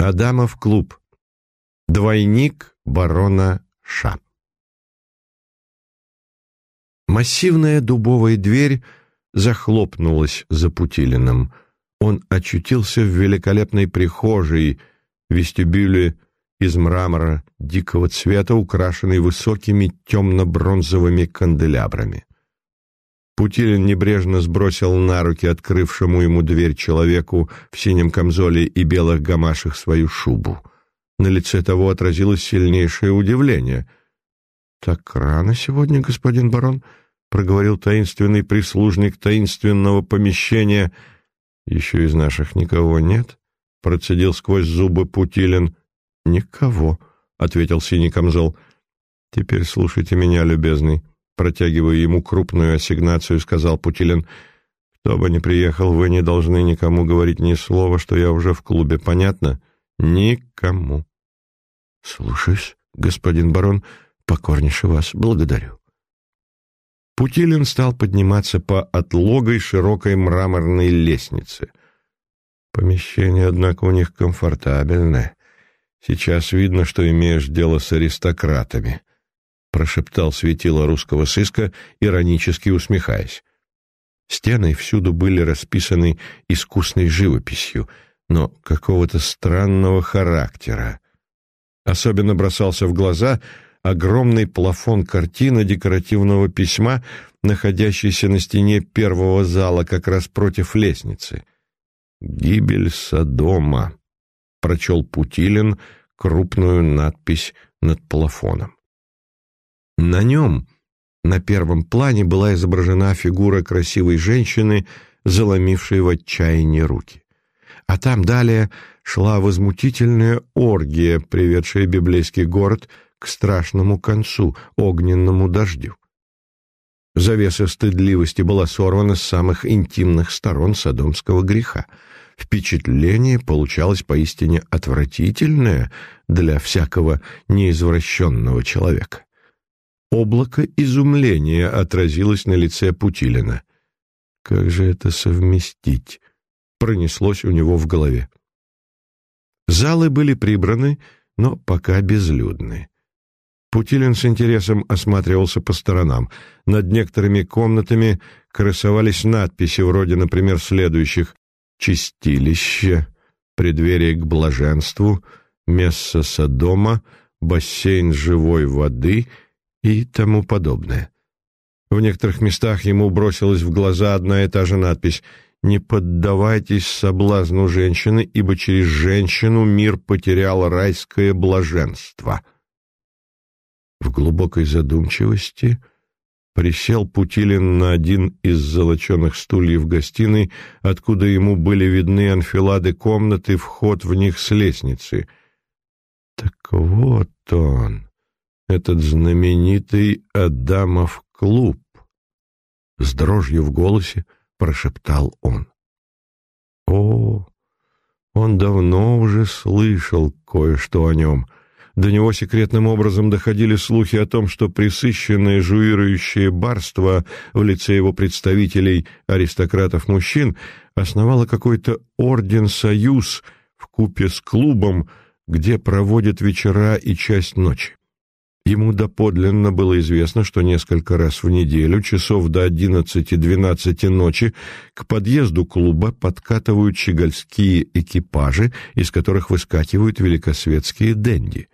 Адамов клуб. Двойник барона Ша. Массивная дубовая дверь захлопнулась за Путилиным. Он очутился в великолепной прихожей, вестибюле из мрамора дикого цвета, украшенной высокими темно-бронзовыми канделябрами. Путилин небрежно сбросил на руки открывшему ему дверь человеку в синем камзоле и белых гамашах свою шубу. На лице того отразилось сильнейшее удивление. «Так рано сегодня, господин барон?» — проговорил таинственный прислужник таинственного помещения. «Еще из наших никого нет?» — процедил сквозь зубы Путилин. «Никого», — ответил синий камзол. «Теперь слушайте меня, любезный». Протягивая ему крупную ассигнацию, сказал Путилин, «Кто бы ни приехал, вы не должны никому говорить ни слова, что я уже в клубе, понятно? Никому». «Слушаюсь, господин барон, покорнейше вас благодарю». Путилин стал подниматься по отлогой широкой мраморной лестнице. Помещение, однако, у них комфортабельное. Сейчас видно, что имеешь дело с аристократами прошептал светило русского сыска, иронически усмехаясь. Стены всюду были расписаны искусной живописью, но какого-то странного характера. Особенно бросался в глаза огромный плафон картины декоративного письма, находящийся на стене первого зала как раз против лестницы. «Гибель Содома», — прочел Путилин крупную надпись над плафоном. На нем, на первом плане, была изображена фигура красивой женщины, заломившей в отчаянии руки. А там далее шла возмутительная оргия, приведшая библейский город к страшному концу, огненному дождю. Завеса стыдливости была сорвана с самых интимных сторон содомского греха. Впечатление получалось поистине отвратительное для всякого неизвращенного человека. Облако изумления отразилось на лице Путилина. «Как же это совместить?» — пронеслось у него в голове. Залы были прибраны, но пока безлюдны. Путилин с интересом осматривался по сторонам. Над некоторыми комнатами красовались надписи вроде, например, следующих «Чистилище», «Преддверие к блаженству», «Месса Содома», «Бассейн живой воды», и тому подобное. В некоторых местах ему бросилась в глаза одна и та же надпись «Не поддавайтесь соблазну женщины, ибо через женщину мир потерял райское блаженство». В глубокой задумчивости присел Путилин на один из золоченых стульев гостиной, откуда ему были видны анфилады комнаты, вход в них с лестницы. Так вот он, этот знаменитый Адамов клуб. С дрожью в голосе прошептал он. О, он давно уже слышал кое-что о нем. До него секретным образом доходили слухи о том, что присыщенное жуирующее барство в лице его представителей, аристократов-мужчин, основало какой-то орден-союз в купе с клубом, где проводят вечера и часть ночи. Ему доподлинно было известно, что несколько раз в неделю, часов до одиннадцати-двенадцати ночи, к подъезду клуба подкатывают щегольские экипажи, из которых выскакивают великосветские денди.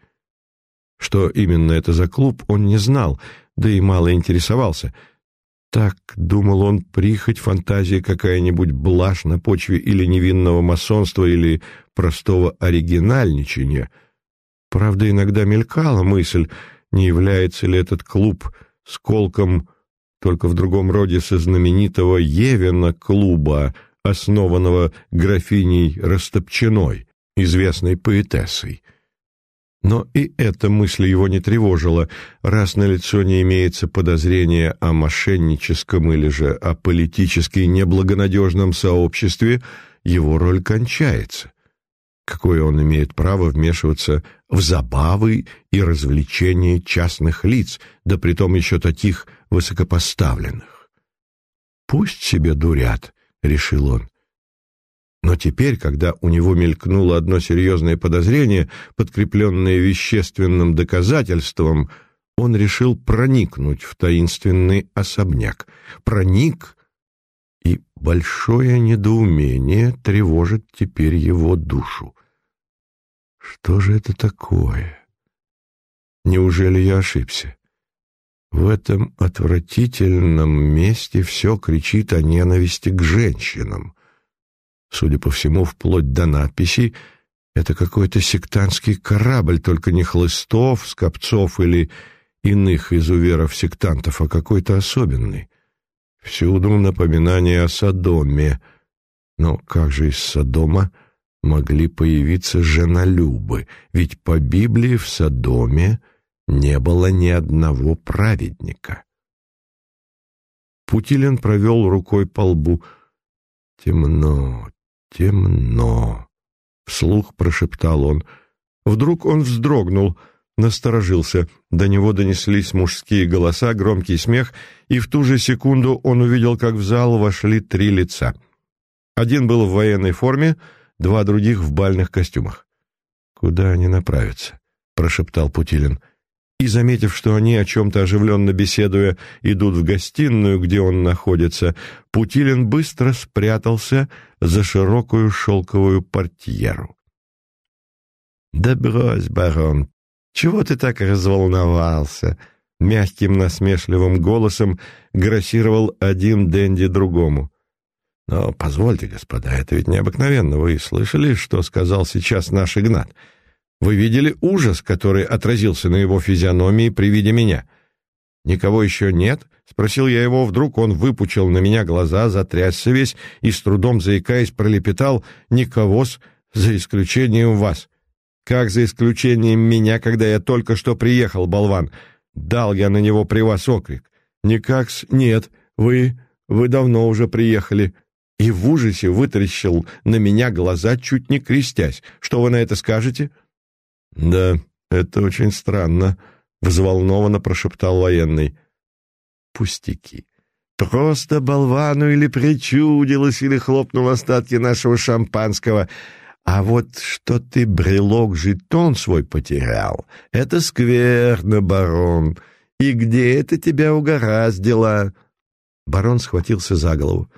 Что именно это за клуб, он не знал, да и мало интересовался. Так, думал он, прихоть, фантазия какая-нибудь, блажь на почве или невинного масонства, или простого оригинальничания. Правда, иногда мелькала мысль — не является ли этот клуб сколком только в другом роде со знаменитого Евена клуба, основанного графиней Растопчиной, известной поэтессой. Но и эта мысль его не тревожила, раз на лицо не имеется подозрения о мошенническом или же о политически неблагонадежном сообществе, его роль кончается. Какое он имеет право вмешиваться в забавы и развлечения частных лиц, да притом еще таких высокопоставленных? «Пусть себе дурят», — решил он. Но теперь, когда у него мелькнуло одно серьезное подозрение, подкрепленное вещественным доказательством, он решил проникнуть в таинственный особняк. Проник, и большое недоумение тревожит теперь его душу. Что же это такое? Неужели я ошибся? В этом отвратительном месте все кричит о ненависти к женщинам. Судя по всему, вплоть до надписи, это какой-то сектантский корабль, только не хлыстов, скопцов или иных изуверов-сектантов, а какой-то особенный. Всюду напоминание о Содоме. Но как же из Содома могли появиться женолюбы? Ведь по Библии в Содоме не было ни одного праведника. Путилин провел рукой по лбу. «Темно, темно», — вслух прошептал он. Вдруг он вздрогнул, насторожился. До него донеслись мужские голоса, громкий смех, и в ту же секунду он увидел, как в зал вошли три лица. Один был в военной форме, два других в бальных костюмах. «Куда они направятся?» — прошептал Путилин. — и, заметив, что они, о чем-то оживленно беседуя, идут в гостиную, где он находится, Путилин быстро спрятался за широкую шелковую портьеру. «Да брось, барон, чего ты так разволновался?» Мягким насмешливым голосом грассировал один Дэнди другому. «Но позвольте, господа, это ведь необыкновенно. Вы слышали, что сказал сейчас наш Игнат?» Вы видели ужас, который отразился на его физиономии при виде меня? Никого еще нет? Спросил я его, вдруг он выпучил на меня глаза, затрясся весь и с трудом заикаясь пролепетал «Никого-с, за исключением вас». «Как за исключением меня, когда я только что приехал, болван?» Дал я на него при вас окрик. «Никак-с, нет, вы, вы давно уже приехали». И в ужасе вытаращил на меня глаза, чуть не крестясь. «Что вы на это скажете?» «Да, это очень странно», — взволнованно прошептал военный. «Пустяки. Просто болвану или причудилось, или хлопнул остатки нашего шампанского. А вот что ты брелок-жетон свой потерял, это скверно, барон. И где это тебя угораздило?» Барон схватился за голову.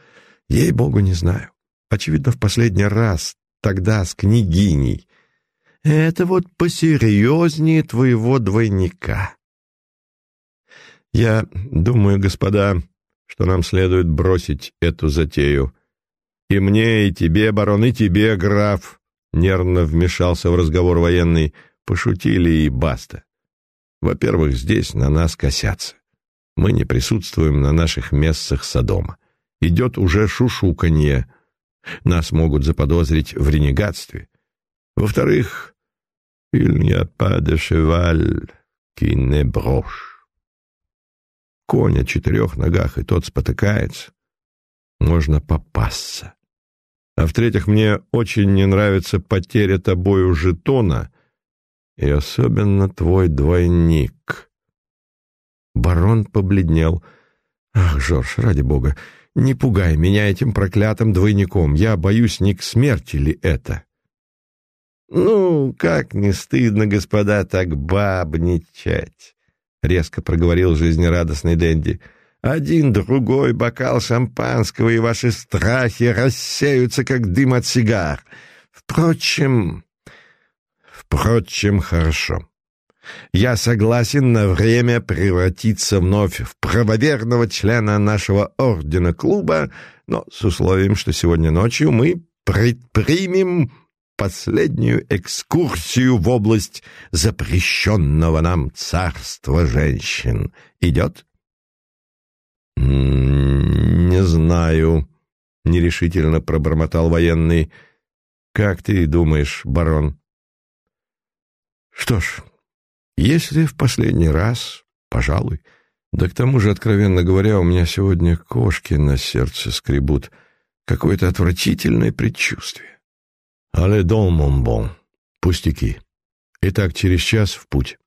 «Ей-богу, не знаю. Очевидно, в последний раз, тогда с княгиней. Это вот посерьезнее твоего двойника. Я думаю, господа, что нам следует бросить эту затею. И мне, и тебе, барон, и тебе, граф, нервно вмешался в разговор военный, пошутили и баста. Во-первых, здесь на нас косятся. Мы не присутствуем на наших местах Содома. Идет уже шушуканье. Нас могут заподозрить в ренегатстве. Во-вторых, Il n'y a pas de cheval qui. Конь о четырех ногах, и тот спотыкается. Можно попасться. А в-третьих, мне очень не нравится потеря тобою жетона, и особенно твой двойник. Барон побледнел. Ах, Жорж, ради бога, не пугай меня этим проклятым двойником. Я боюсь, не к смерти ли это. «Ну, как не стыдно, господа, так бабничать!» — резко проговорил жизнерадостный Дэнди. «Один другой бокал шампанского, и ваши страхи рассеются, как дым от сигар. Впрочем... Впрочем, хорошо. Я согласен на время превратиться вновь в правоверного члена нашего ордена клуба, но с условием, что сегодня ночью мы предпримем последнюю экскурсию в область запрещенного нам царства женщин. Идет? «Не знаю», — нерешительно пробормотал военный. «Как ты думаешь, барон?» «Что ж, если в последний раз, пожалуй. Да к тому же, откровенно говоря, у меня сегодня кошки на сердце скребут. Какое-то отвратительное предчувствие. «Але дон, монбон, пустяки. Итак, через час в путь».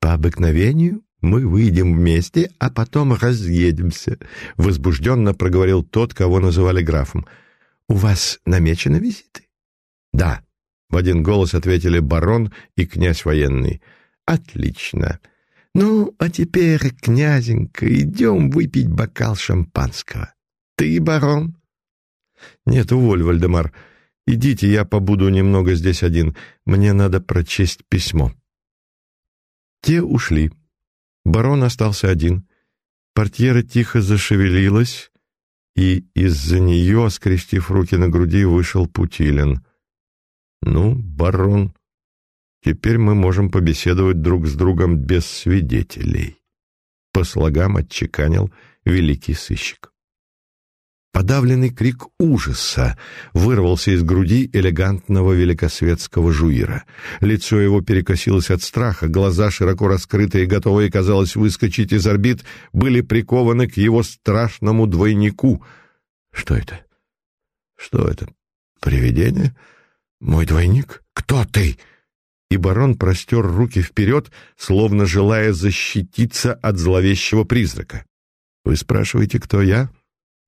«По обыкновению мы выйдем вместе, а потом разъедемся», — возбужденно проговорил тот, кого называли графом. у вас намечены визиты? Да, в один голос ответили барон и князь военный. Отлично. Ну, а теперь, князенька, идем выпить бокал шампанского. Ты барон? Нет, уволь, Вальдемар. Идите, я побуду немного здесь один. Мне надо прочесть письмо. Те ушли. Барон остался один. Портьера тихо зашевелилась, и из-за нее, скрестив руки на груди, вышел Путилин. «Ну, барон, теперь мы можем побеседовать друг с другом без свидетелей», — по слогам отчеканил великий сыщик. Подавленный крик ужаса вырвался из груди элегантного великосветского жуира. Лицо его перекосилось от страха, глаза, широко раскрытые, готовые, казалось, выскочить из орбит, были прикованы к его страшному двойнику. Что это? Что это? Привидение? Мой двойник? Кто ты? И барон простер руки вперед, словно желая защититься от зловещего призрака. Вы спрашиваете, кто я? —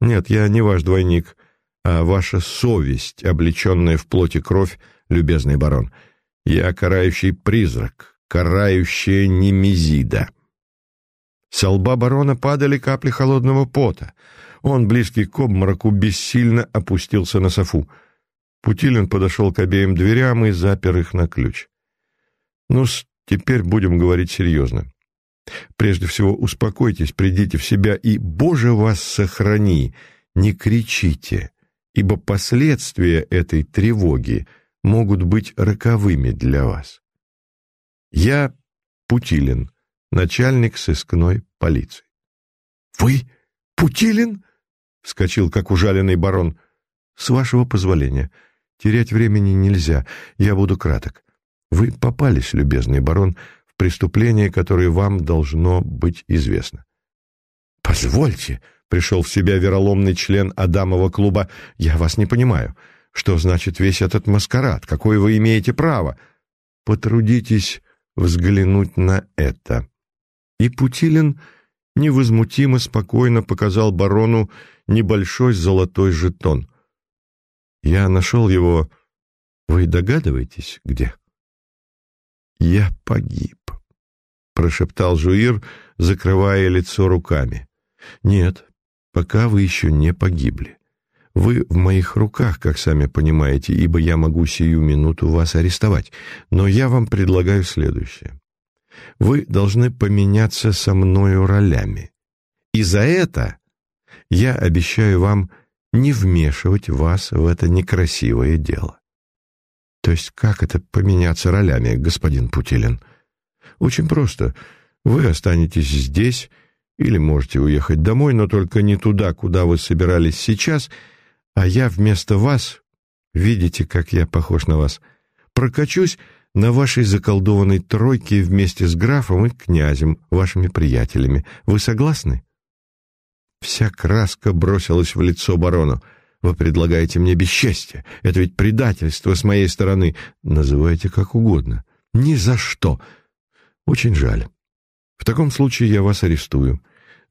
нет, я не ваш двойник, а ваша совесть, облеченная в плоти кровь, любезный барон. Я карающий призрак, карающая немезида. С лба барона падали капли холодного пота. Он, близкий к обмороку, бессильно опустился на софу. Путилин подошел к обеим дверям и запер их на ключ. ну теперь будем говорить серьезно. Прежде всего, успокойтесь, придите в себя и, Боже, вас сохрани, не кричите, ибо последствия этой тревоги могут быть роковыми для вас. Я Путилин, начальник сыскной полиции. «Вы Путилин?» — вскочил, как ужаленный барон. «С вашего позволения. Терять времени нельзя, я буду краток. Вы попались, любезный барон, преступление, которое вам должно быть известно. «Позвольте», — пришел в себя вероломный член Адамова клуба, — «я вас не понимаю. Что значит весь этот маскарад? Какое вы имеете право? Потрудитесь взглянуть на это». И Путилин невозмутимо спокойно показал барону небольшой золотой жетон. «Я нашел его... Вы догадываетесь, где?» «Я погиб», — прошептал Жуир, закрывая лицо руками. «Нет, пока вы еще не погибли. Вы в моих руках, как сами понимаете, ибо я могу сию минуту вас арестовать. Но я вам предлагаю следующее. Вы должны поменяться со мною ролями. И за это я обещаю вам не вмешивать вас в это некрасивое дело. То есть как это поменяться ролями, господин Путилин? Очень просто. Вы останетесь здесь или можете уехать домой, но только не туда, куда вы собирались сейчас, а я вместо вас, видите, как я похож на вас, прокачусь на вашей заколдованной тройке вместе с графом и князем, вашими приятелями. Вы согласны?» Вся краска бросилась в лицо барону. Вы предлагаете мне бесчестье. Это ведь предательство с моей стороны. Называйте как угодно. Ни за что. Очень жаль. В таком случае я вас арестую.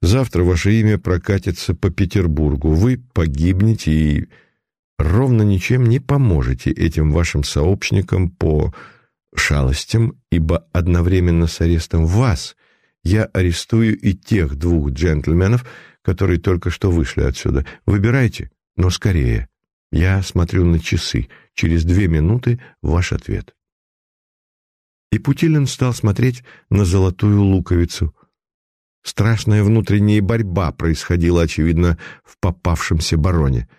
Завтра ваше имя прокатится по Петербургу. Вы погибнете и ровно ничем не поможете этим вашим сообщникам по шалостям, ибо одновременно с арестом вас я арестую и тех двух джентльменов, которые только что вышли отсюда. Выбирайте. Но скорее. Я смотрю на часы. Через две минуты ваш ответ. И Путилин стал смотреть на золотую луковицу. Страшная внутренняя борьба происходила, очевидно, в попавшемся бароне.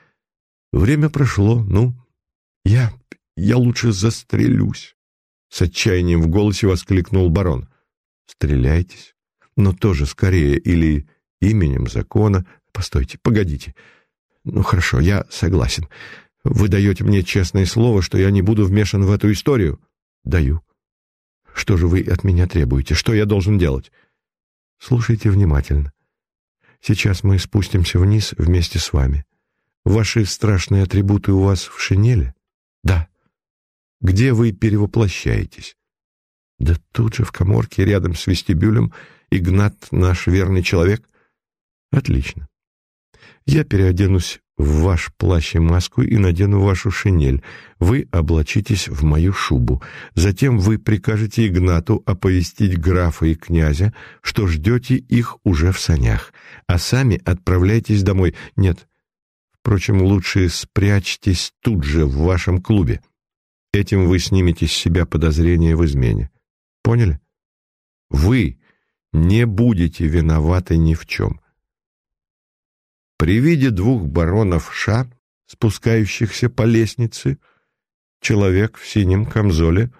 Время прошло, ну, я... я лучше застрелюсь. С отчаянием в голосе воскликнул барон. «Стреляйтесь, но тоже скорее, или именем закона. Постойте, погодите, ну хорошо, я согласен. Вы даете мне честное слово, что я не буду вмешан в эту историю? Даю. Что же вы от меня требуете? Что я должен делать? Слушайте внимательно. Сейчас мы спустимся вниз вместе с вами. Ваши страшные атрибуты у вас в шинели? Да. Где вы перевоплощаетесь? Да тут же в коморке рядом с вестибюлем Игнат наш верный человек. Отлично. Я переоденусь в ваш плащ и маску и надену вашу шинель. Вы облачитесь в мою шубу. Затем вы прикажете Игнату оповестить графа и князя, что ждете их уже в санях, а сами отправляйтесь домой. Нет, впрочем, лучше спрячьтесь тут же в вашем клубе. Этим вы снимете с себя подозрение в измене. Поняли? Вы не будете виноваты ни в чем. При виде двух баронов Ша, спускающихся по лестнице, человек в синем камзоле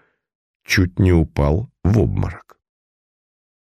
чуть не упал в обморок.